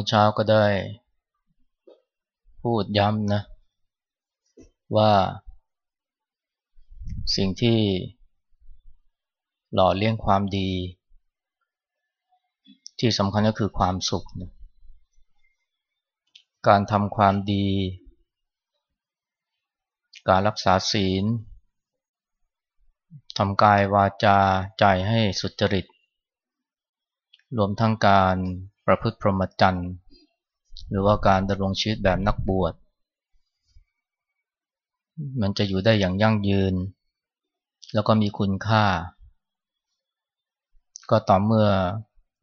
เมื่อเช้าก็ได้ พูดย้ำนะ ว่าสิ่งที่หล่อเลี้ยงความดี ที่สำคัญก็คือความสุขนะการทำความดี การรักษาศีลทำกายวาจาใจให้สุจริต รวมทั้งการ ประพฤติพรหมจรรย์ หรือว่าการดำรงชีวิตแบบนักบวช มันจะอยู่ได้อย่างยั่งยืน แล้วก็มีคุณค่า ก็ต่อเมื่อ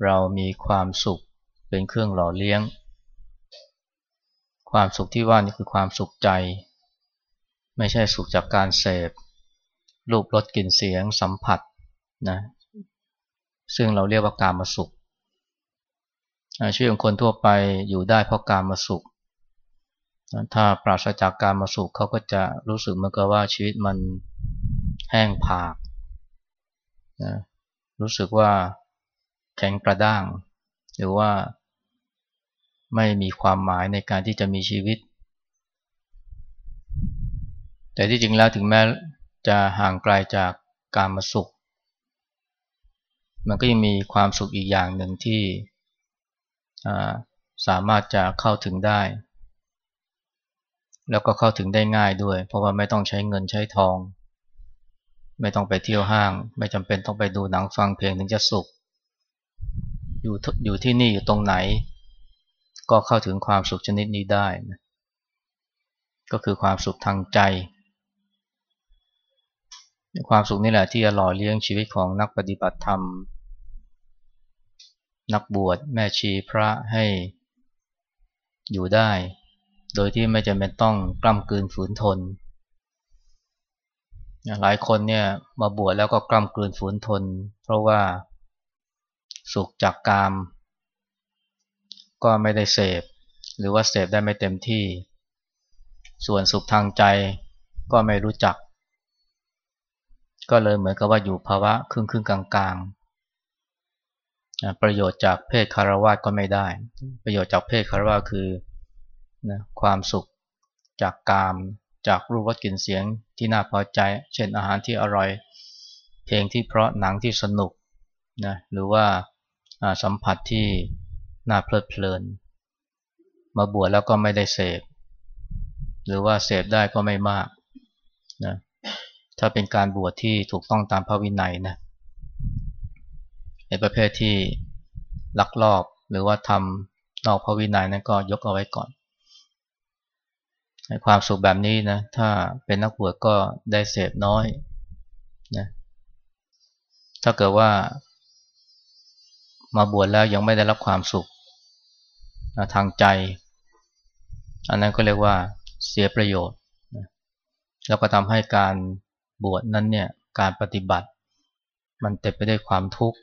เรามีความสุขเป็นเครื่องหล่อเลี้ยง ความสุขที่ว่านี่คือความสุขใจ ไม่ใช่สุขจากการเสพรูปรสกลิ่นเสียงสัมผัสนะซึ่งเราเรียกว่าการมาสุข ชีวิตของคนทั่วไปอยู่ได้เพราะการมาสุข ถ้าปราศจากการมาสุขเขาก็จะรู้สึกเหมือนกับว่าชีวิตมันแห้งผากนะรู้สึกว่าแข็งกระด้าง หรือว่าไม่มีความหมายในการที่จะมีชีวิต แต่ที่จริงแล้วถึงแม้จะห่างไกลาจากการมาสุข มันก็ยังมีความสุขอีกอย่างหนึ่งที่ สามารถจะเข้าถึงได้ แล้วก็เข้าถึงได้ง่ายด้วย เพราะว่าไม่ต้องใช้เงินใช้ทอง ไม่ต้องไปเที่ยวห้าง ไม่จำเป็นต้องไปดูหนังฟังเพลงถึงจะสุข อยู่อยู่ที่นี่อยู่ตรงไหน ก็เข้าถึงความสุขชนิดนี้ได้นะก็คือความสุขทางใจ ความสุขนี่แหละที่จะหล่อเลี้ยงชีวิตของนักปฏิบัติธรรม นักบวชแม่ชีพระให้อยู่ได้ โดยที่ไม่จำเป็นต้องกล้ำกลืนฝืนทน หลายคนเนี่ยมาบวชแล้วก็กล้ำกลืนฝืนทน เพราะว่าสุขจากกาม ก็ไม่ได้เสพ หรือว่าเสพได้ไม่เต็มที่ ส่วนสุขทางใจก็ไม่รู้จัก ก็เลยเหมือนกับว่าอยู่ภาวะครึ่งครึ่งกลางๆ ประโยชน์จากเพศคารวะก็ไม่ได้ ประโยชน์จากเพศคารวะคือนะความสุขจากกาม จากรูปรสกลิ่นเสียงที่น่าพอใจ เช่นอาหารที่อร่อย เพลงที่เพราะหนังที่สนุกนะหรือว่าสัมผัสที่น่าเพลิดเพลิน มาบวชแล้วก็ไม่ได้เสพ หรือว่าเสพได้ก็ไม่มากนะถ้าเป็นการบวชที่ถูกต้องตามพระวินัยนะ ในประเภทที่ลักลอบหรือว่าทำนอกพระวินัยนั้นก็ยกเอาไว้ก่อนในความสุขแบบนี้นะ ถ้าเป็นนักบวชก็ได้เสพน้อยนะถ้าเกิดว่า มาบวชแล้วยังไม่ได้รับความสุขทางใจ อันนั้นก็เรียกว่าเสียประโยชน์นะแล้วก็ทำให้การบวชนั้นเนี่ยการปฏิบัติ มันเต็มไปด้วยความทุกข์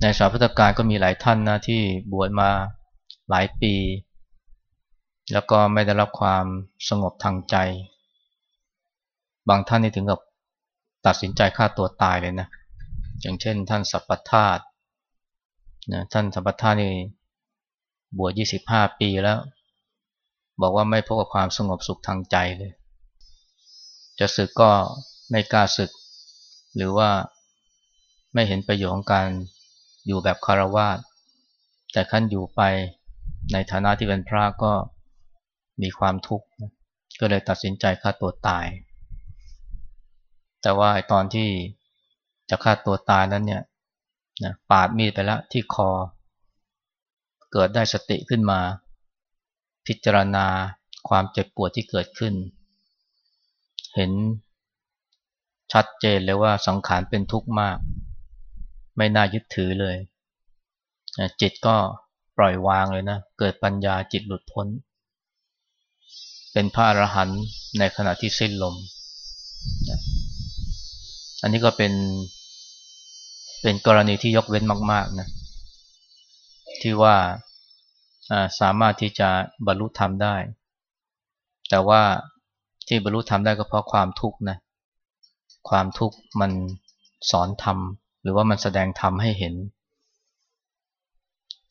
ในสาวพุทธการก็มีหลายท่านนะที่บวชมาหลายปี แล้วก็ไม่ได้รับความสงบทางใจ บางท่านนี่ถึงกับตัดสินใจฆ่าตัวตายเลยนะ อย่างเช่น ท่านสัพพทาตนะท่านสัพพทาตนี่บวช25 ปีแล้ว บอกว่าไม่พบกับความสงบสุขทางใจเลย จะศึกก็ไม่กล้าศึก หรือว่า ไม่เห็นประโยชน์ของการอยู่แบบคารวาสแต่ขั้นอยู่ไปในฐานะที่เป็นพระก็มีความทุกข์ก็เลยตัดสินใจฆ่าตัวตาย แต่ว่าตอนที่จะฆ่าตัวตายนั้นเนี่ยนะปาดมีดไปแล้วที่คอ เกิดได้สติขึ้นมา พิจารณาความเจ็บปวดที่เกิดขึ้น เห็นชัดเจนเลยว่าสังขารเป็นทุกข์มาก ไม่น่ายึดถือเลยจิตก็ปล่อยวางเลยนะ เกิดปัญญาจิตหลุดพ้น เป็นพระอรหันต์ในขณะที่สิ้นลม อันนี้ก็เป็น เป็นกรณีที่ยกเว้นมาก ๆนะ ที่ว่าสามารถที่จะบรรลุธรรมได้ แต่ว่าที่บรรลุธรรมได้ก็เพราะความทุกข์นะ ความทุกข์มันสอนธรรม รือว่ามันแสดงธรรมให้เห็น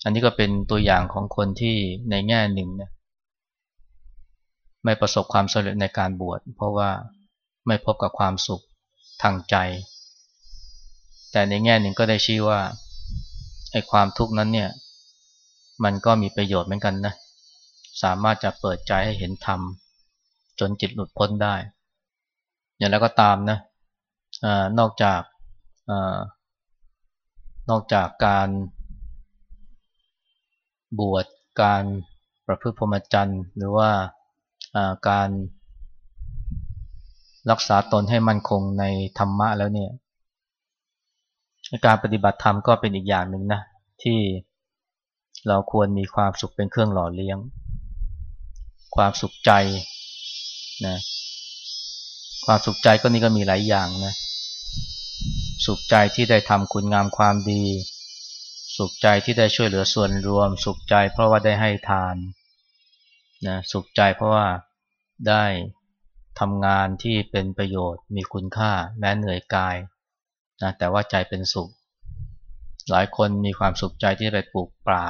อันนี้ก็เป็นตัวอย่างของคนที่ในแง่หนึ่งเนี่ยไม่ประสบความสำเร็จในการบวช เพราะว่าไม่พบกับความสุขทางใจ แต่ในแง่หนึ่งก็ได้ชี้ว่าไอ้ความทุกข์นั้นเนี่ยมันก็มีประโยชน์เหมือนกันนะสามารถจะเปิดใจให้เห็นธรรม จนจิตหลุดพ้นได้ อย่างแล้วก็ตามนะอนอกจากอ นอกจากการบวชการประพฤติพรหมจรรย์ หรือว่าการรักษาตนให้มั่นคงในธรรมะแล้วเนี่ยการปฏิบัติธรรมก็เป็นอีกอย่างหนึ่งนะที่เราควรมีความสุขเป็นเครื่องหล่อเลี้ยง ความสุขใจนะความสุขใจก็นี่ก็มีหลายอย่างนะ สุขใจที่ได้ทำคุณงามความดี สุขใจที่ได้ช่วยเหลือส่วนรวม สุขใจเพราะว่าได้ให้ทานนะสุขใจเพราะว่าได้ทำงานที่เป็นประโยชน์มีคุณค่าแม้เหนื่อยกายนะแต่ว่าใจเป็นสุข หลายคนมีความสุขใจที่ไปปลูกป่า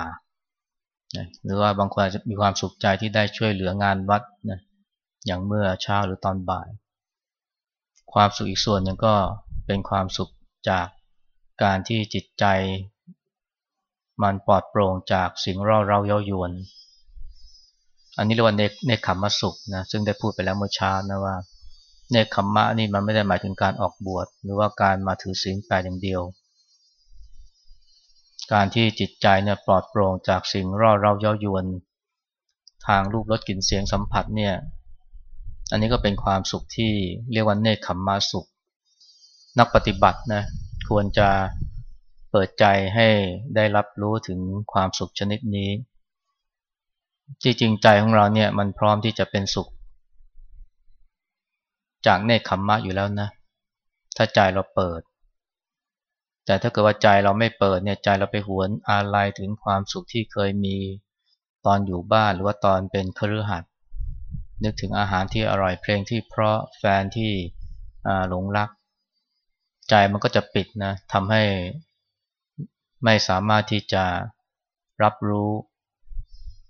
นะหรือว่าบางคนอาจจะมีความสุขใจที่ได้ช่วยเหลืองานวัดนะอย่างเมื่อเช้าหรือตอนบ่าย ความสุขอีกส่วนหนึ่งก็ เป็นความสุขจากการที่จิตใจ มันปลอดโปร่งจากสิ่งเราเร้าเย้ายวน อันนี้เรียกว่าเนเนคขมมะสุขนะซึ่งได้พูดไปแล้วเมื่อเช้านะว่าเนคขมมะนี่มันไม่ได้หมายถึงการออกบวชหรือว่าการมาถือศีลแปดอย่างเดียว การที่จิตใจเนี่ยปลอดโปร่งจากสิ่งร่อเราเย้ายวน ทางรูปรสกลิ่นเสียงสัมผัสเนี่ยอันนี้ก็เป็นความสุขที่เรียกว่าเนคขมมะสุข นักปฏิบัตินะควรจะเปิดใจให้ได้รับรู้ถึงความสุขชนิดนี้ จริงใจของเราเนี่ยมันพร้อมที่จะเป็นสุข จากเนคขมมะอยู่แล้วนะ ถ้าใจเราเปิด แต่ถ้าเกิดว่าใจเราไม่เปิดเนี่ยใจเราไปหวนอาลัยถึงความสุขที่เคยมีตอนอยู่บ้านหรือว่าตอนเป็นครือขัดนึกถึงอาหารที่อร่อยเพลงที่เพราะแฟนที่หลงรัก ใจมันก็จะปิดนะทำให้ไม่สามารถที่จะรับรู้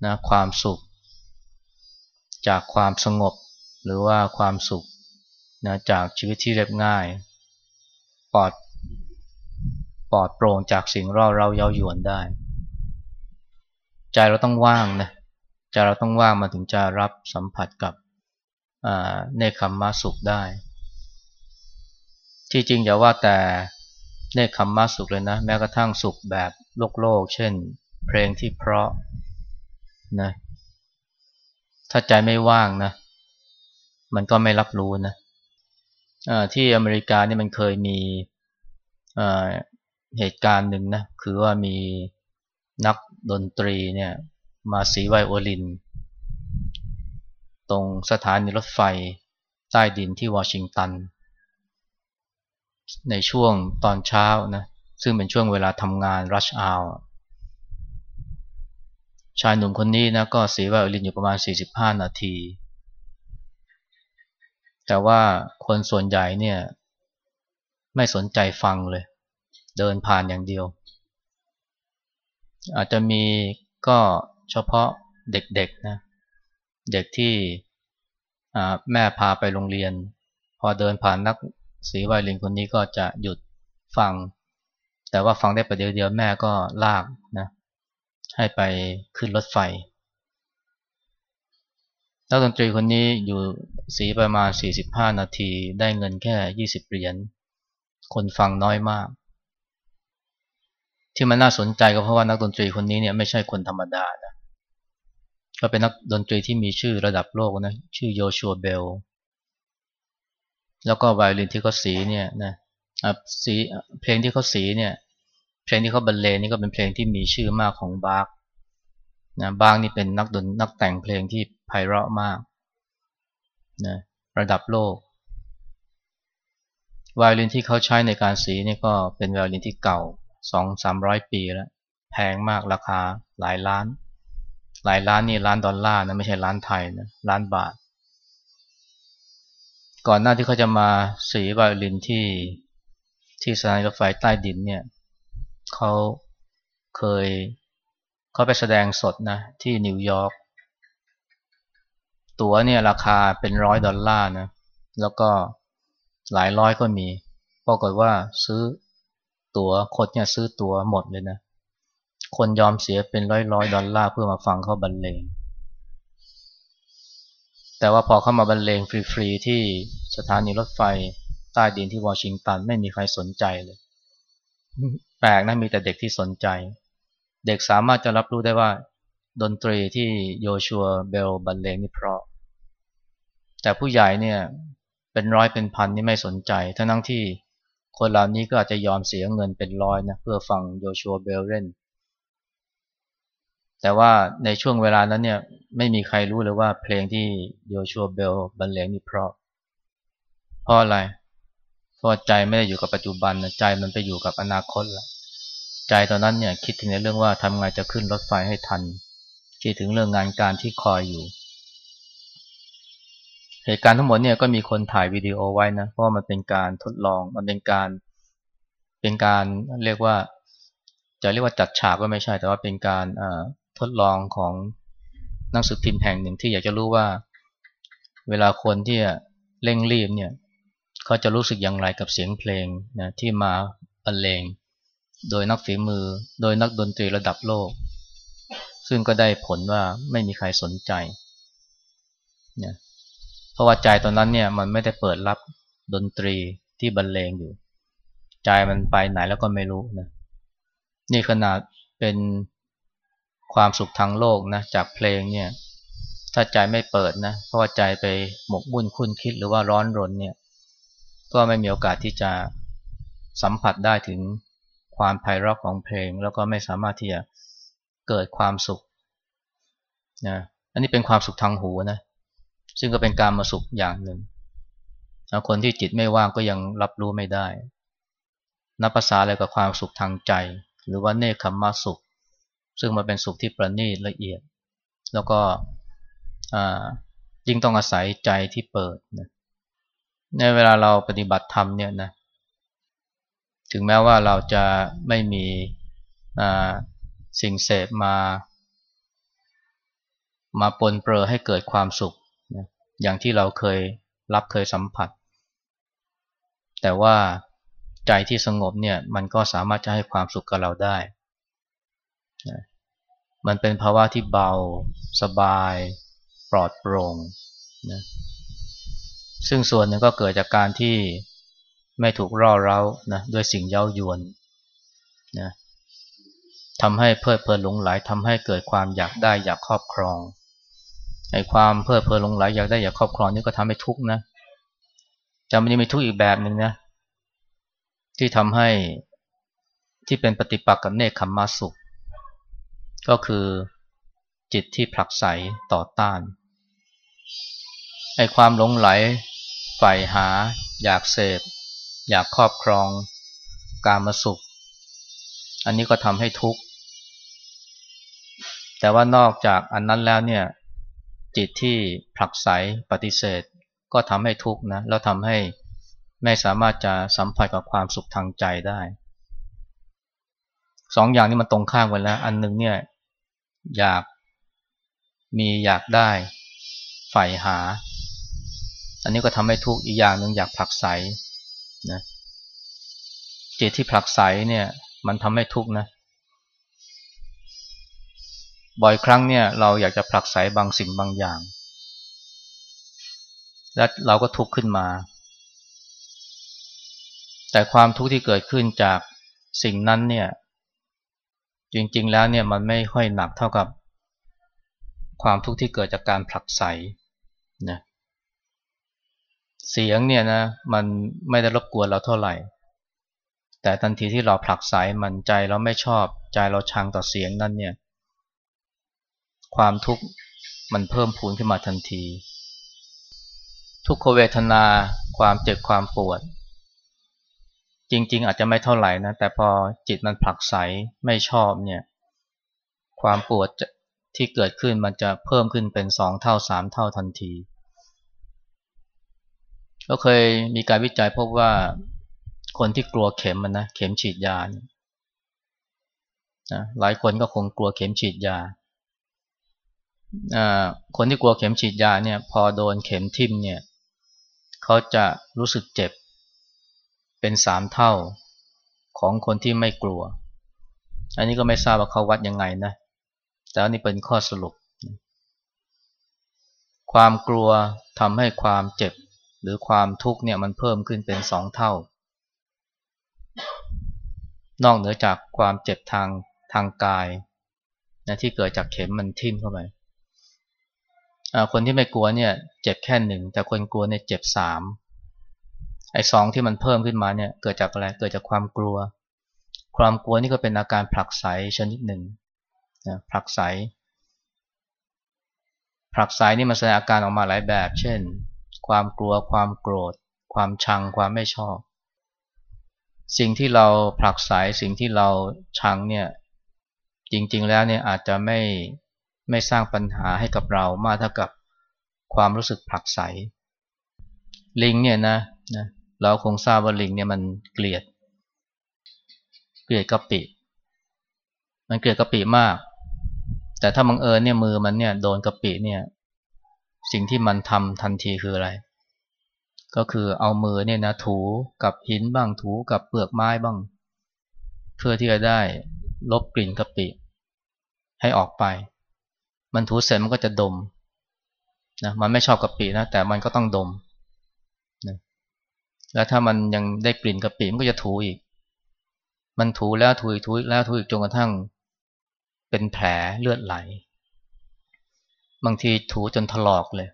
นะความสุข จากความสงบหรือว่าความสุขนะจากชีวิตที่เรียบง่าย ปลอดปลอดโปร่งจากสิ่งรอบเราเย้ายวนได้ ใจเราต้องว่างนะใจเราต้องว่างมาถึงจะรับสัมผัสกับเนคขมมาสุขได้ ที่จริงอย่าว่าแต่เนคขมมาสุขเลยนะ แม้กระทั่งสุขแบบโลกโลก เช่น เพลงที่เพราะนะถ้าใจไม่ว่างนะ มันก็ไม่รับรู้นะที่อเมริกานี่มันเคยมีเหตุการณ์หนึ่งนะ คือว่ามีนักดนตรีเนี่ยมาสีไวโอลิน ตรงสถานีรถไฟใต้ดินที่วอชิงตัน ในช่วงตอนเช้านะซึ่งเป็นช่วงเวลาทำงานรัชอาวชายหนุ่มคนนี้นะก็สีไวโอลินอยู่ประมาณ 45 นาที แต่ว่าคนส่วนใหญ่เนี่ยไม่สนใจฟังเลย เดินผ่านอย่างเดียว อาจจะมีก็เฉพาะเด็กๆนะเด็กที่แม่พาไปโรงเรียน พอเดินผ่านนัก สีไวลินคนนี้ก็จะหยุดฟัง แต่ว่าฟังได้ประเดี๋ยวเดียวแม่ก็ลากนะให้ไปขึ้นรถไฟนักดนตรีคนนี้อยู่สีประมาณ 45 นาทีได้เงินแค่ 20 เหรียญ คนฟังน้อยมาก ที่มันน่าสนใจก็เพราะว่านักดนตรีคนนี้เนี่ยไม่ใช่คนธรรมดานะ ก็เป็นนักดนตรีที่มีชื่อระดับโลกนะ ชื่อโยชัวเบล แล้วก็ไวโอลินที่เขาสีเนี่ยนะสีเพลงที่เขาสีเนี่ย เพลงที่เขาบรรเลงนี่ก็เป็นเพลงที่มีชื่อมากของบาร์กนะบาร์กนี่เป็นนักดนนักแต่งเพลงที่ไพเราะมากนะระดับโลกไวโอลินที่เขาใช้ในการสีนี่ก็เป็นไวโอลินที่เก่าสองสามร้อยปีแล้ว แพงมากราคาหลายล้าน หลายล้านนี่ล้านดอลลาร์นะไม่ใช่ล้านไทยนะล้านบาท ก่อนหน้าที่เขาจะมาสีไวโอลินที่ที่สถานีรถไฟใต้ดินเนี่ยเขาเคยเขาไปแสดงสดนะที่นิวยอร์กตั๋วเนี่ยราคาเป็นร้อยดอลลาร์นะแล้วก็หลายร้อยก็มีปรากฏว่าซื้อตั๋วคนเนี่ยซื้อตั๋วหมดเลยนะ คนยอมเสียเป็นร้อยร้อยดอลลาร์เพื่อมาฟังเขาบรรเลง แต่ว่าพอเข้ามาบรรเลงฟรีๆที่สถานีรถไฟใต้ดินที่วอชิงตันไม่มีใครสนใจเลย แปลกนะมีแต่เด็กที่สนใจ เด็กสามารถจะรับรู้ได้ว่า ดนตรีที่โยชัวเบลบรรเลงนี่เพราะ แต่ผู้ใหญ่เนี่ยเป็นร้อยเป็นพันนี่ไม่สนใจ ทั้งทั้งที่คนเหล่านี้ก็อาจจะยอมเสียเงินเป็นร้อยนะเพื่อฟังโยชัวเบลเล่น แต่ว่าในช่วงเวลานั้นเนี่ยไม่มีใครรู้เลยว่าเพลงที่โยชัวเบลบรรเลงนี่เพราะ เพราะอะไร เพราะใจไม่ได้อยู่กับปัจจุบันนะใจมันไปอยู่กับอนาคตละใจตอนนั้นเนี่ยคิดถึงในเรื่องว่าทำไงจะขึ้นรถไฟให้ทันคิดถึงเรื่องงานการที่คอยอยู่ เหตุการณ์ทั้งหมดเนี่ยก็มีคนถ่ายวิดีโอไว้นะเพราะมันเป็นการทดลองมันเป็นการเป็นการเรียกว่า จะเรียกว่าจัดฉากก็ไม่ใช่แต่ว่าเป็นการอ่า ทดลองของนักสืบพิมพ์แห่งหนึ่งที่อยากจะรู้ว่า เวลาคนที่เร่งรีบเนี่ยเขาจะรู้สึกอย่างไรกับเสียงเพลงนะที่มาบรรเลงโดยนักฝีมือ โดยนักดนตรีระดับโลก ซึ่งก็ได้ผลว่าไม่มีใครสนใจเนี่ยเพราะว่าใจตอนนั้นเนี่ยมันไม่ได้เปิดรับดนตรีที่บรรเลงอยู่ ใจมันไปไหนแล้วก็ไม่รู้นะนี่ขนาดเป็น ความสุขทางโลกนะจากเพลงเนี่ยถ้าใจไม่เปิดนะเพราะว่าใจไปหมกมุ่นคุ้นคิดหรือว่าร้อนรนเนี่ยก็ไม่มีโอกาสที่จะสัมผัสได้ถึงความไพเราะของเพลง แล้วก็ไม่สามารถที่จะเกิดความสุขนะอันนี้เป็นความสุขทางหูนะซึ่งก็เป็นการมาสุขอย่างหนึ่งคนที่จิตไม่ว่างก็ยังรับรู้ไม่ได้นับภาษาอะไรกับความสุขทางใจ หรือว่าเนคขมมาสุข ซึ่งมันเป็นสุขที่ประณีตละเอียด แล้วก็ยิ่งต้องอาศัยใจที่เปิดนะในเวลาเราปฏิบัติธรรมเนี่ยนะถึงแม้ว่าเราจะไม่มีสิ่งเสพมา มาปนเปื้อให้เกิดความสุขอย่างที่เราเคยรับเคยสัมผัส แต่ว่าใจที่สงบเนี่ยมันก็สามารถจะให้ความสุขกับเราได้ มันเป็นภาวะที่เบา สบาย ปลอดโปร่งนะซึ่งส่วนหนึ่งก็เกิดจากการที่ไม่ถูกร่อเร้านะด้วยสิ่งเย้ายวนนะทำให้เพลิดเพลินหลงไหลทำให้เกิดความอยากได้อยากครอบครองไอ้ความเพลิดเพลินหลงไหลอยากได้อยากครอบครองนี่ก็ทำให้ทุกข์นะจะม่ได้มีทุกข์อีกแบบหนึ่งนะที่ทำให้ที่เป็นปฏิปักษ์กับเนคขมมาสุข ก็คือจิตที่ผลักไสต่อต้านไอ้ความหลงไหลใฝ่หา อยากเสพ อยากครอบครองการมาสุข อันนี้ก็ทำให้ทุกข์ แต่ว่านอกจากอันนั้นแล้วเนี่ย จิตที่ผลักไสปฏิเสธ ก็ทำให้ทุกข์นะแล้วทำให้ไม่สามารถจะสัมผัสกับความสุขทางใจได้สองอย่างนี้มันตรงข้ามกันแล้ว อันหนึ่งเนี่ย อยากมีอยากได้ใฝ่หา อันนี้ก็ทำให้ทุกข์อีกอย่างหนึ่งอยากผลักไสนะจิตที่ผลักไสเนี่ยมันทำให้ทุกข์นะบ่อยครั้งเนี่ยเราอยากจะผลักไสบางสิ่งบางอย่าง และเราก็ทุกข์ขึ้นมา แต่ความทุกข์ที่เกิดขึ้นจากสิ่งนั้นเนี่ย จริงๆแล้วเนี่ยมันไม่ค่อยหนักเท่ากับความทุกข์ที่เกิดจากการผลักไสนะเสียงเนี่ยนะมันไม่ได้รบกวนเราเท่าไหร่ แต่ทันทีที่เราผลักไสมันใจเราไม่ชอบใจเราชังต่อเสียงนั้นเนี่ยความทุกข์มันเพิ่มพูนขึ้นมาทันที ทุกขเวทนาความเจ็บความปวด จริง ๆ อาจจะไม่เท่าไหร่นะแต่พอจิตมันผลักไสไม่ชอบเนี่ยความปวดที่เกิดขึ้นมันจะเพิ่มขึ้นเป็นสองเท่าสามเท่าทันที ก็เคยมีการวิจัยพบว่าคนที่กลัวเข็มมันนะเข็มฉีดยานะหลายคนก็คงกลัวเข็มฉีดยา คนที่กลัวเข็มฉีดยาเนี่ยพอโดนเข็มทิ่มเนี่ยเขาจะรู้สึกเจ็บ เป็นสามเท่าของคนที่ไม่กลัว อันนี้ก็ไม่ทราบว่าเขาวัดยังไงนะ แต่อันนี้เป็นข้อสรุป ความกลัวทำให้ความเจ็บหรือความทุกข์เนี่ยมันเพิ่มขึ้นเป็นสองเท่า นอกเหนือจากความเจ็บทางทางกายนะที่เกิดจากเข็มมันทิ่มเข้าไปคนที่ไม่กลัวเนี่ยเจ็บแค่หนึ่งแต่คนกลัวเนี่ยเจ็บสาม ไอ้สองที่มันเพิ่มขึ้นมาเนี่ยเกิดจากอะไรเกิดจากความกลัว ความกลัวนี่ก็เป็นอาการผลักไสชนิดหนึ่งนะผลักไสผลักไสนี่มันแสดงอาการออกมาหลายแบบ เช่น ความกลัว ความโกรธ ความชัง ความไม่ชอบ สิ่งที่เราผลักไสสิ่งที่เราชังเนี่ยจริงๆแล้วเนี่ยอาจจะไม่ไม่สร้างปัญหาให้กับเรามากเท่ากับความรู้สึกผลักไสลิงเนี่ยนะนะ เราคงทราบว่าลิงเนี่ยมันเกลียด เกลียดกะปิ มันเกลียดกะปิมาก แต่ถ้าบังเอิญเนี่ยมือมันเนี่ยโดนกะปิเนี่ย สิ่งที่มันทำทันทีคืออะไร ก็คือเอามือเนี่ยนะถูกับหินบ้างถูกับเปลือกไม้บ้าง เพื่อที่จะได้ลบกลิ่นกะปิ ให้ออกไป มันถูเสร็จมันก็จะดมนะมันไม่ชอบกะปินะแต่มันก็ต้องดม แล้วถ้ามันยังได้กลิ่นกะปิมันก็จะถูอีก มันถูแล้วถูอีกถูอีกแล้วถูอีกจนกระทั่ง เป็นแผลเลือดไหล บางทีถูจนถลอกเลย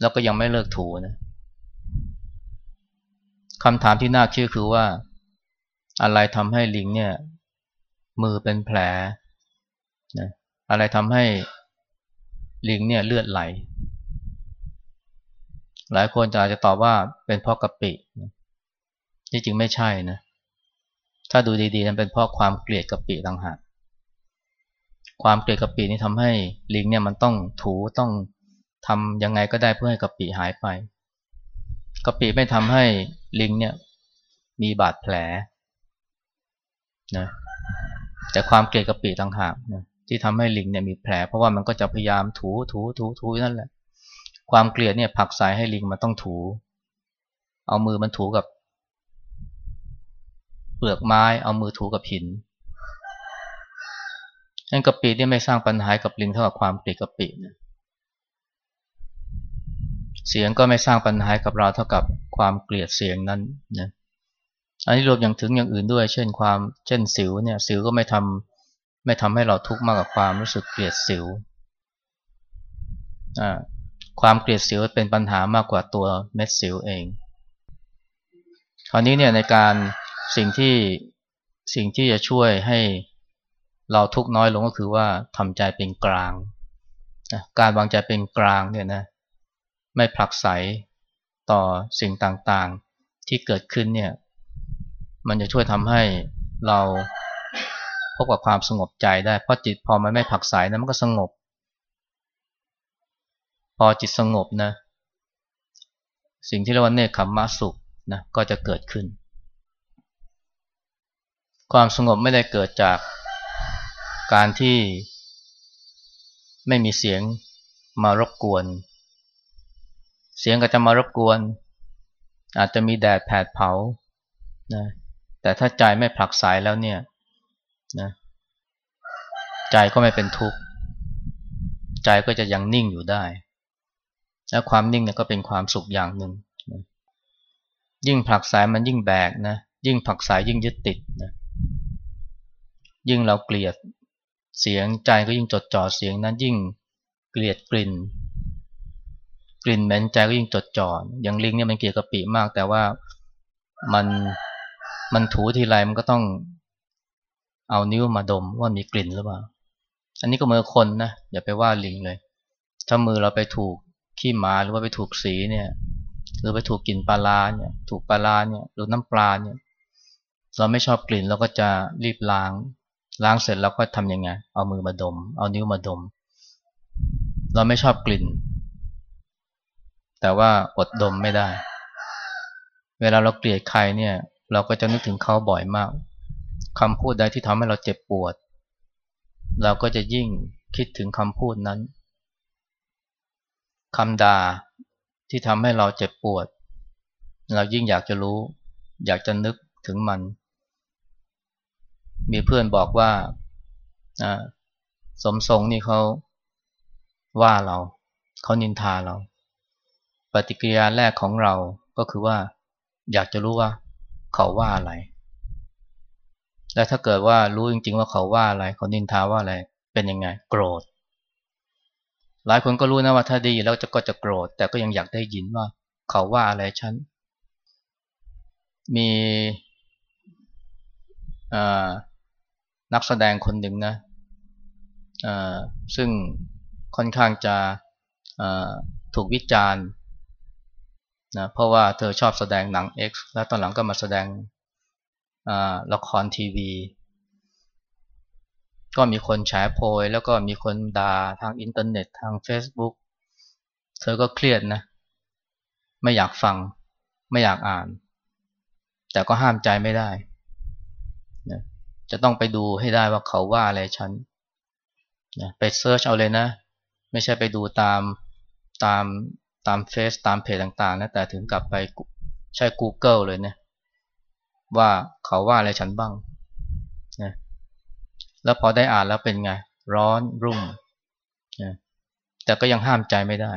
แล้วก็ยังไม่เลิกถูนะคำถามที่น่าคิดคือว่า อะไรทำให้ลิงเนี่ย มือเป็นแผลนะอะไรทำให้ลิงเนี่ยเลือดไหล หลายคนจะอาจจะตอบว่าเป็นเพราะกะปิที่จริงไม่ใช่นะ ถ้าดูดีๆนั้นเป็นเพราะความเกลียดกะปิต่างหากความเกลียดกะปินี่ทำให้ลิงเนี่ยมันต้องถูต้องทำยังไงก็ได้เพื่อให้กะปิหายไปกะปิไม่ทำให้ลิงเนี่ยมีบาดแผลนะแต่ความเกลียดกะปิต่างหากนะที่ทำให้ลิงเนี่ยมีแผล เพราะว่ามันก็จะพยายามถูถูถูถูนั่นแหละ ความเกลียดเนี่ยผักสายให้ลิงมันต้องถู เอามือมันถูกับ เปลือกไม้ เอามือถูกับหินนั่นกะปิเนี่ยไม่สร้างปัญหากับลิงเท่ากับความเกลียดกะปินะเสียงก็ไม่สร้างปัญหากับเราเท่ากับความเกลียดเสียงนั้นนะอันนี้รวมอย่างถึงอย่างอื่นด้วย เช่นความเช่นสิวเนี่ยสิวก็ไม่ทำไม่ทำให้เราทุกข์มากกว่าความรู้สึกเกลียดสิวอ่า ความเกลียดสิวเป็นปัญหามากกว่าตัวเม็ดสิวเอง คราวนี้เนี่ยในการสิ่งที่สิ่งที่จะช่วยให้เราทุกน้อยลงก็คือว่าทำใจเป็นกลางนะการวางใจเป็นกลางเนี่ยนะไม่ผลักไสต่อสิ่งต่างๆที่เกิดขึ้นเนี่ยมันจะช่วยทำให้เราพบกับความสงบใจได้เพราะจิตพอมันไม่ผลักไสนะมันก็สงบ พอจิตสงบนะ สิ่งที่เรียกว่าเนคขมมะสุขนะก็จะเกิดขึ้น ความสงบไม่ได้เกิดจากการที่ไม่มีเสียงมารบกวน เสียงก็จะมารบกวน อาจจะมีแดดแผดเผานะแต่ถ้าใจไม่ผลักสายแล้วเนี่ยนะใจก็ไม่เป็นทุกข์ ใจก็จะยังนิ่งอยู่ได้ และความนิ่งเนี่ยก็เป็นความสุขอย่างหนึ่งนะยิ่งผลักสายมันยิ่งแบกนะ ยิ่งผลักสายยิ่งยึดติดนะยิ่งเราเกลียดเสียงใจก็ยิ่งจดจ่อเสียงนั้นยิ่งเกลียดกลิ่น กลิ่นเหม็นใจก็ยิ่งจดจ่ออย่างลิงเนี่ยมันเกลียดกะปิมาก แต่ว่ามันมันถูทีไรมันก็ต้องเอานิ้วมาดมว่ามีกลิ่นหรือเปล่า อันนี้ก็เหมือนคนนะอย่าไปว่าลิงเลย ถ้ามือเราไปถูก ขี้หมาหรือว่าไปถูกสีเนี่ย หรือไปถูกกลิ่นปลาเนี่ย ถูกปลาเนี่ยหรือน้ำปลาเนี่ย เราไม่ชอบกลิ่นเราก็จะรีบล้าง ล้างเสร็จแล้วก็ทำยังไง เอามือมาดม เอานิ้วมาดม เราไม่ชอบกลิ่น แต่ว่าอดดมไม่ได้ เวลาเราเกลียดใครเนี่ย เราก็จะนึกถึงเขาบ่อยมากคำพูดใดที่ทำให้เราเจ็บปวด เราก็จะยิ่งคิดถึงคำพูดนั้น คำด่าที่ทำให้เราเจ็บปวด เรายิ่งอยากจะรู้ อยากจะนึกถึงมัน มีเพื่อนบอกว่าสมทรงนี่เขาว่าเรา เขานินทาเรา ปฏิกิริยาแรกของเราก็คือว่า อยากจะรู้ว่า เขาว่าอะไร และถ้าเกิดว่ารู้จริง ๆ ว่าเขาว่าอะไร เขานินทาว่าอะไร เป็นยังไง โกรธ หลายคนก็รู้นะว่าถ้าดีแล้วจะก็จะโกรธ แต่ก็ยังอยากได้ยินว่าเขาว่าอะไรฉัน มีนักแสดงคนหนึ่งนะซึ่งค่อนข้างจะถูกวิจารณ์นะเพราะว่าเธอชอบแสดงหนัง X แล้วตอนหลังก็มาแสดงละครทีวี ก็มีคนแฉโพยแล้วก็มีคนด่าทางอินเทอร์เน็ตทาง Facebook เธอก็เครียดนะ ไม่อยากฟัง ไม่อยากอ่าน แต่ก็ห้ามใจไม่ได้นะจะต้องไปดูให้ได้ว่าเขาว่าอะไรฉันนะไปเซิร์ชเอาเลยนะ ไม่ใช่ไปดูตามตามตามเฟซตามเพจต่างๆนะแต่ถึงกลับไปใช้ Google เลยเนะว่าเขาว่าอะไรฉันบ้าง แล้วพอได้อ่านแล้วเป็นไง ร้อนรุ่มนะแต่ก็ยังห้ามใจไม่ได้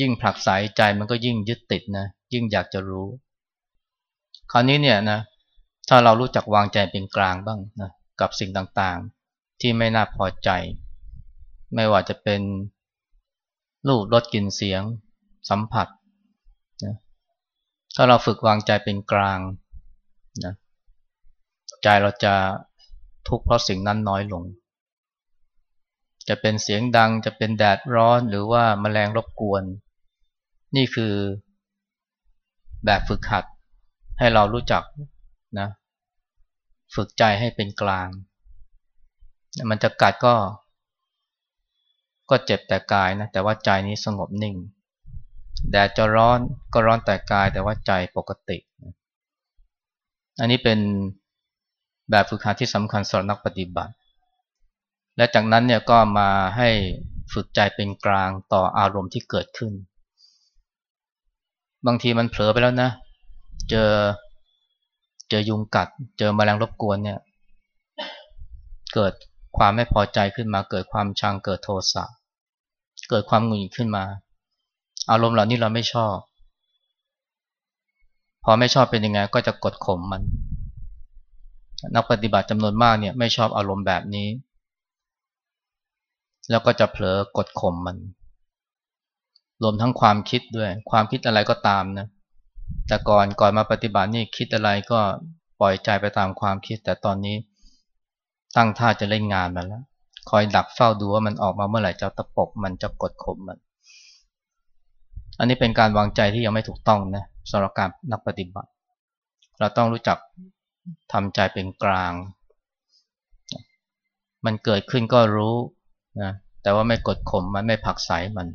ยิ่งผลักไสใจมันก็ยิ่งยึดติดนะ ยิ่งอยากจะรู้ คราวนี้เนี่ยนะ ถ้าเรารู้จักวางใจเป็นกลางบ้างนะกับสิ่งต่างๆ ที่ไม่น่าพอใจ ไม่ว่าจะเป็นรูปรสกลิ่นเสียง สัมผัสนะถ้าเราฝึกวางใจเป็นกลางนะใจเราจะ ทุกข์เพราะสิ่งนั้นน้อยลง จะเป็นเสียงดังจะเป็นแดดร้อนหรือว่าแมลงรบกวน นี่คือแบบฝึกหัดให้เรารู้จักนะฝึกใจให้เป็นกลาง มันจะกัดก็ ก็เจ็บแต่กายนะแต่ว่าใจนี้สงบนิ่งแดดจะร้อนก็ร้อนแต่กายแต่ว่าใจปกติ อันนี้เป็น แบบฝึกหัดที่สำคัญสำหรับนักปฏิบัติ และจากนั้นเนี่ยก็มาให้ฝึกใจเป็นกลางต่ออารมณ์ที่เกิดขึ้น บางทีมันเผลอไปแล้วนะ เจอเจอยุงกัด เจอมแมลงรบกวนเนี่ย เกิดความไม่พอใจขึ้นมา เกิดความชังเกิดโทสะเกิดความหงุดหงิดขึ้นมา อารมณ์เหล่านี้เราไม่ชอบ พอไม่ชอบเป็นยังไงก็จะกดข่มมัน นักปฏิบัติจำนวนมากเนี่ยไม่ชอบอารมณ์แบบนี้ แล้วก็จะเผลอกดข่มมัน รวมทั้งความคิดด้วย ความคิดอะไรก็ตามนะ แต่ก่อนก่อนมาปฏิบัตินี่คิดอะไรก็ปล่อยใจไปตามความคิด แต่ตอนนี้ตั้งท่าจะเล่นงานมันแล้ว คอยดักเฝ้าดูว่ามันออกมาเมื่อไหร่จะตะปบมันจะกดข่มมัน อันนี้เป็นการวางใจที่ยังไม่ถูกต้องนะสำหรับการนักปฏิบัติ เราต้องรู้จัก ทำใจเป็นกลาง มันเกิดขึ้นก็รู้นะแต่ว่าไม่กดข่มมันไม่ผักใสมัน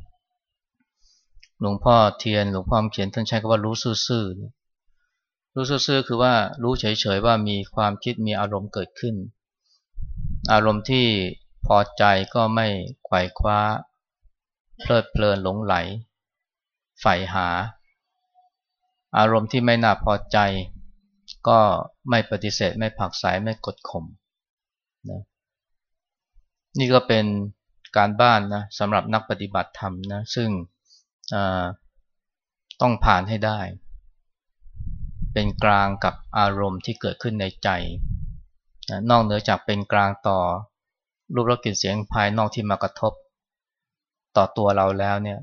หลวงพ่อเทียนหลวงพ่อเขียนท่านใช้คำว่ารู้ซื่อๆรู้ซื่อๆคือว่ารู้เฉยๆว่ามีความคิดมีอารมณ์เกิดขึ้น อารมณ์ที่พอใจก็ไม่ไขว่คว้า เพลิดเพลินหลงไหลใฝ่หา อารมณ์ที่ไม่น่าพอใจ ก็ไม่ปฏิเสธไม่ผักสายไม่กดข่มนะนี่ก็เป็นการบ้านนะสำหรับนักปฏิบัติธรรมนะซึ่งต้องผ่านให้ได้ เป็นกลางกับอารมณ์ที่เกิดขึ้นในใจนะนอกเหนือจากเป็นกลางต่อรูปรสกลิ่นเสียงภายนอกที่มากระทบ ต่อตัวเราแล้วเนี่ย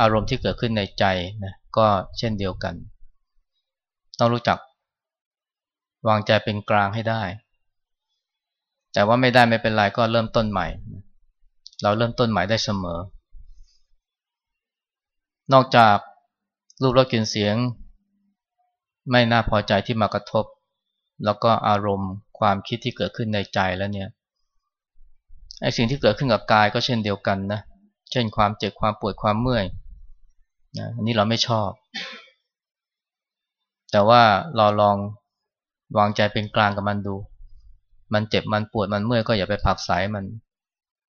อารมณ์ที่เกิดขึ้นในใจนะก็เช่นเดียวกัน ต้องรู้จัก วางใจเป็นกลางให้ได้ แต่ว่าไม่ได้ไม่เป็นไรก็เริ่มต้นใหม่ เราเริ่มต้นใหม่ได้เสมอ นอกจากรูปรสกลิ่นเสียง ไม่น่าพอใจที่มากระทบ แล้วก็อารมณ์ความคิดที่เกิดขึ้นในใจแล้วเนี่ยไอ้สิ่งที่เกิดขึ้นกับกายก็เช่นเดียวกันนะ เช่นความเจ็บความปวดความเมื่อยนะอันนี้เราไม่ชอบ แต่ว่าเราลอง วางใจเป็นกลางกับมันดู มันเจ็บมันปวดมันเมื่อยก็อย่าไปผักสายมัน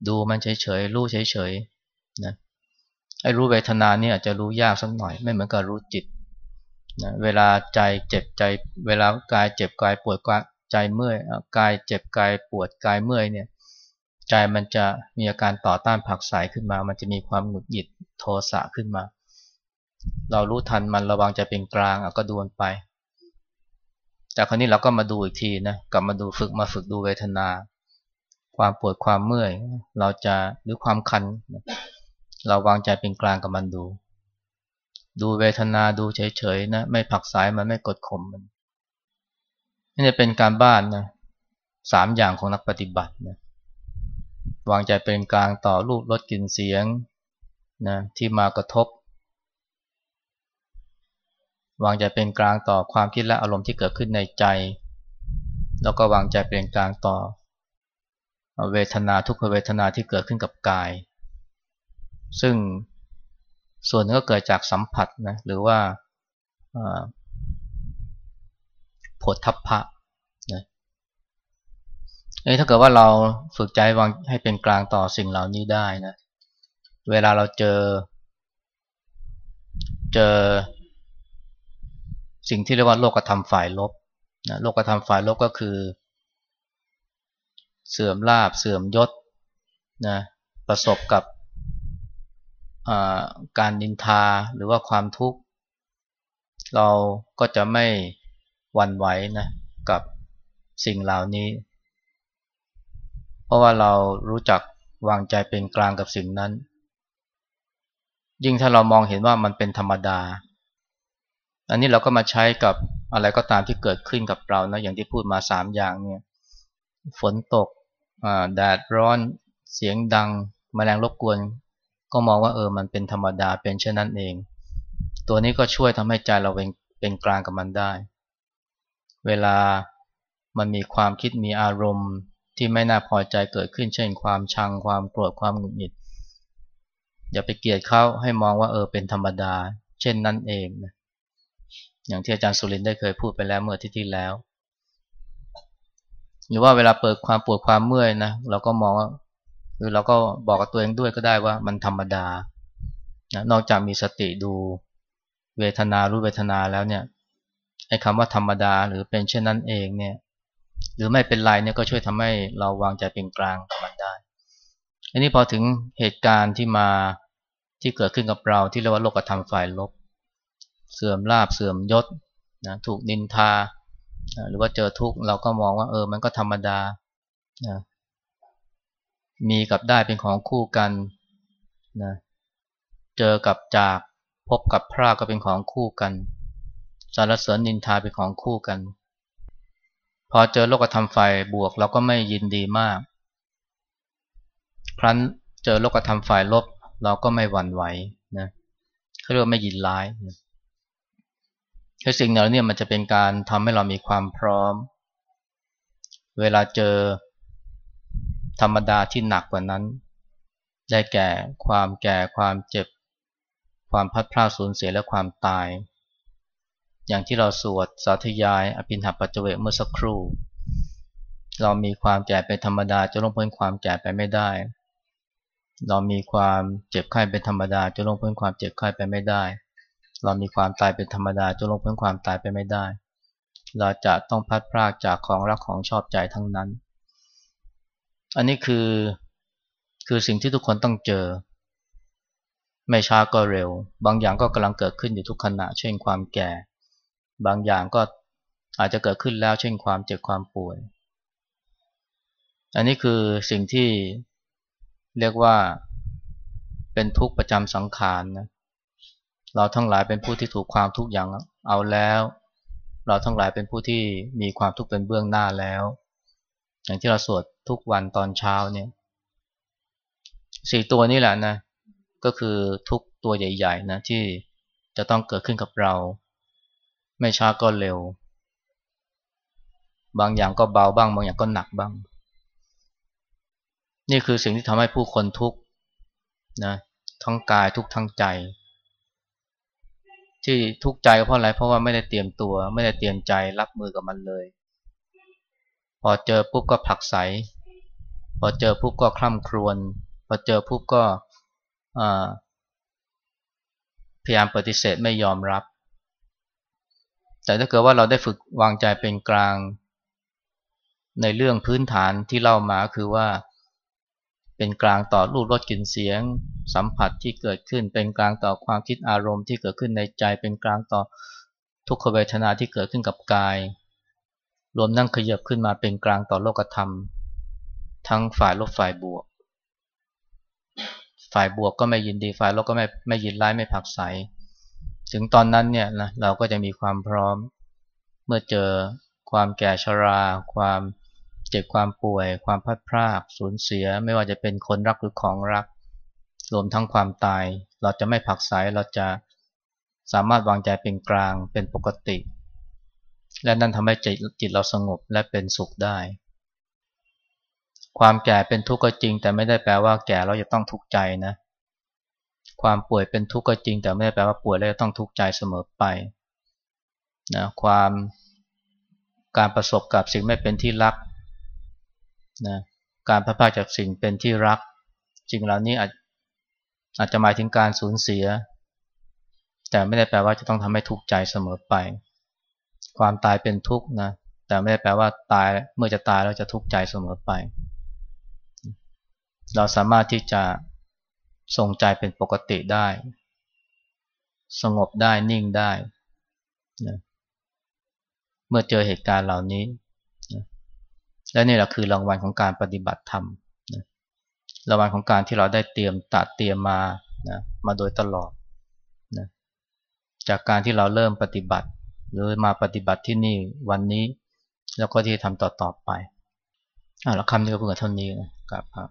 ดูมันเฉยๆรู้เฉยๆนะไอ้รู้เวทนาเนี่ยอาจจะรู้ยากสักหน่อย ไม่เหมือนกับรู้จิตนะเวลาใจเจ็บใจเวลากายเจ็บกายปวดกายใจเมื่อยกายเจ็บกายปวดกายเมื่อยเนี่ยใจมันจะมีอาการต่อต้านผักสายขึ้นมา มันจะมีความหงุดหงิดโทสะขึ้นมา เรารู้ทันมันระวังใจเป็นกลางก็ดูมันไป แต่คราวนี้เราก็มาดูอีกทีนะกลับมาดูฝึกมาฝึกดูเวทนา ความปวดความเมื่อย เราจะหรือความคัน เราวางใจเป็นกลางกับมันดู ดูเวทนาดูเฉยๆนะไม่ผักสายมันไม่กดข่มมันนี่เป็นการบ้านนะสามอย่างของนักปฏิบัตินะวางใจเป็นกลางต่อรูปรสกลิ่นเสียงนะที่มากระทบ วางใจเป็นกลางต่อความคิดและอารมณ์ที่เกิดขึ้นในใจ แล้วก็วางใจเป็นกลางต่อ เวทนาทุกขเวทนาที่เกิดขึ้นกับกาย ซึ่งส่วนนึงก็เกิดจากสัมผัสนะหรือว่าผลทัพพะนะเอ้ถ้าเกิดว่าเราฝึกใจวางให้เป็นกลางต่อสิ่งเหล่านี้ได้นะ เวลาเราเจอ เจอ สิ่งที่เรียกว่าโลกธรรมฝ่ายลบนะโลกธรรมฝ่ายลบก็คือ เสื่อมลาบเสื่อมยศนะประสบกับการนินทาหรือว่าความทุกข์ เราก็จะไม่หวั่นไหวนะกับสิ่งเหล่านี้ เพราะว่าเรารู้จักวางใจเป็นกลางกับสิ่งนั้น ยิ่งถ้าเรามองเห็นว่ามันเป็นธรรมดา อันนี้เราก็มาใช้กับอะไรก็ตามที่เกิดขึ้นกับเรานะอย่างที่พูดมาสามอย่างเนี่ยฝนตกแดดร้อนเสียงดังมแมลงรบกวน ก็มองว่าเออมันเป็นธรรมดาเป็นเช่นนั้นเอง ตัวนี้ก็ช่วยทำให้ใจเราเป็นเป็นกลางกับมันได้ เวลามันมีความคิดมีอารมณ์ที่ไม่น่าพอใจเกิดขึ้นเช่น ความชังความโกรธความหงุดหงิด อย่าไปเกลียดเขาให้มองว่าเออเป็นธรรมดา เช่นนั้นเองนะ อย่างที่อาจารย์สุรินได้เคยพูดไปแล้วเมื่อที่ที่แล้ว หรือว่าเวลาเปิดความปวดความเมื่อยนะเราก็มองว่าหรือเราก็บอกกับตัวเองด้วยก็ได้ว่ามันธรรมดานะนอกจากมีสติดูเวทนารู้เวทนาแล้วเนี่ยไอ้คำว่าธรรมดาหรือเป็นเช่นนั้นเองเนี่ยหรือไม่เป็นไรเนี่ยก็ช่วยทำให้เราวางใจเป็นกลางกับมันได้อันนี้พอถึงเหตุการณ์ที่มาที่เกิดขึ้นกับเราที่เรียกว่าโลกธรรมฝ่ายลบ เสื่อมลาบเสื่อมยศนะถูกนินทา หรือว่าเจอทุกข์เราก็มองว่าเออมันก็ธรรมดานะมีกับได้เป็นของคู่กันนะเจอกับจากพบกับพระก็เป็นของคู่กันสารเสริญนินทาเป็นของคู่กัน พอเจอโลกธรรมฝ่ายบวกเราก็ไม่ยินดีมาก ครั้นเจอโลกธรรมฝ่ายลบเราก็ไม่หวั่นไหวนะเขาเรียกว่าไม่ยินร้าย คือสิ่งเหล่านี้มันจะเป็นการทำให้เรามีความพร้อม เวลาเจอธรรมดาที่หนักกว่านั้น ได้แก่ความแก่ความเจ็บ ความพัดพลาดสูญเสียและความตาย อย่างที่เราสวดสาธยาย อภินหปัจเจเวเมื่อสักครู่ เรามีความแก่เป็นธรรมดาจะลงพ้นความแก่ไปไม่ได้ เรามีความเจ็บไข้เป็นธรรมดาจะลงพ้นความเจ็บไข้ไปไม่ได้ เรามีความตายเป็นธรรมดาจะลงพ้นความตายไปไม่ได้ เราจะต้องพัดพรากจากของรักของชอบใจทั้งนั้น อันนี้คือคือสิ่งที่ทุกคนต้องเจอ ไม่ช้าก็เร็ว บางอย่างก็กำลังเกิดขึ้นอยู่ทุกขณะ เช่นความแก่ บางอย่างก็อาจจะเกิดขึ้นแล้วเช่นความเจ็บความป่วย อันนี้คือสิ่งที่เรียกว่าเป็นทุกข์ประจำสังขารนะ เราทั้งหลายเป็นผู้ที่ถูกความทุกข์อย่างเอาแล้ว เราทั้งหลายเป็นผู้ที่มีความทุกข์เป็นเบื้องหน้าแล้ว อย่างที่เราสวดทุกวันตอนเช้าเนี่ยสี่ตัวนี้แหละนะก็คือทุกตัวใหญ่ๆนะที่จะต้องเกิดขึ้นกับเรา ไม่ช้าก็เร็ว บางอย่างก็เบาบ้าง บางอย่างก็หนักบ้าง นี่คือสิ่งที่ทำให้ผู้คนทุกข์นะทั้งกายทุกทั้งใจ ที่ทุกข์ใจเพราะอะไรเพราะว่าไม่ได้เตรียมตัว ไม่ได้เตรียมใจรับมือกับมันเลย พอเจอปุ๊บก็ผลักไสพอเจอปุ๊บก็คล่ำครวญพอเจอปุ๊บก็พยายามปฏิเสธไม่ยอมรับ แต่ถ้าเกิดว่าเราได้ฝึกวางใจเป็นกลาง ในเรื่องพื้นฐานที่เล่ามาคือว่า เป็นกลางต่อรูปรสกลิ่นเสียง สัมผัสที่เกิดขึ้น เป็นกลางต่อความคิดอารมณ์ที่เกิดขึ้นในใจ เป็นกลางต่อทุกขเวทนาที่เกิดขึ้นกับกาย รวมนั่งขยับขึ้นมาเป็นกลางต่อโลกธรรม ทั้งฝ่ายลบฝ่ายบวก ฝ่ายบวกก็ไม่ยินดีฝ่ายลบก็ไม่ไม่ยินร้ายไม่ผักใสถึงตอนนั้นเนี่ยนะเราก็จะมีความพร้อม เมื่อเจอความแก่ชรา ความ เจ็บความป่วย ความพัดพรากสูญเสีย ไม่ว่าจะเป็นคนรักหรือของรัก รวมทั้งความตาย เราจะไม่ผักใสเราจะสามารถวางใจเป็นกลางเป็นปกติ และนั่นทำให้จิตจิตเราสงบและเป็นสุขได้ ความแก่เป็นทุกข์ก็จริง แต่ไม่ได้แปลว่าแก่เราจะต้องทุกข์ใจนะ ความป่วยเป็นทุกข์ก็จริง แต่ไม่ได้แปลว่าป่วยแล้วจะต้องทุกข์ใจเสมอไปนะความการประสบกับสิ่งไม่เป็นที่รัก นะการพลาดจากสิ่งเป็นที่รักสิ่งเหล่านี้อาจอาจจะหมายถึงการสูญเสีย แต่ไม่ได้แปลว่าจะต้องทำให้ทุกข์ใจเสมอไป ความตายเป็นทุกข์นะแต่ไม่ได้แปลว่าตายเมื่อจะตายแล้วจะทุกข์ใจเสมอไป เราสามารถที่จะทรงใจเป็นปกติได้ สงบได้นิ่งได้นะเมื่อเจอเหตุการณ์เหล่านี้ และนี่แหละคือรางวัลของการปฏิบัติธรรมนะรางวัลของการที่เราได้เตรียมตัดเตรียมมานะมาโดยตลอดนะจากการที่เราเริ่มปฏิบัติ หรือมาปฏิบัติที่นี่วันนี้ แล้วก็ที่ทำต่อๆไปอ่าแล้วคำนี้ก็เพิ่งเท่านี้นะครับ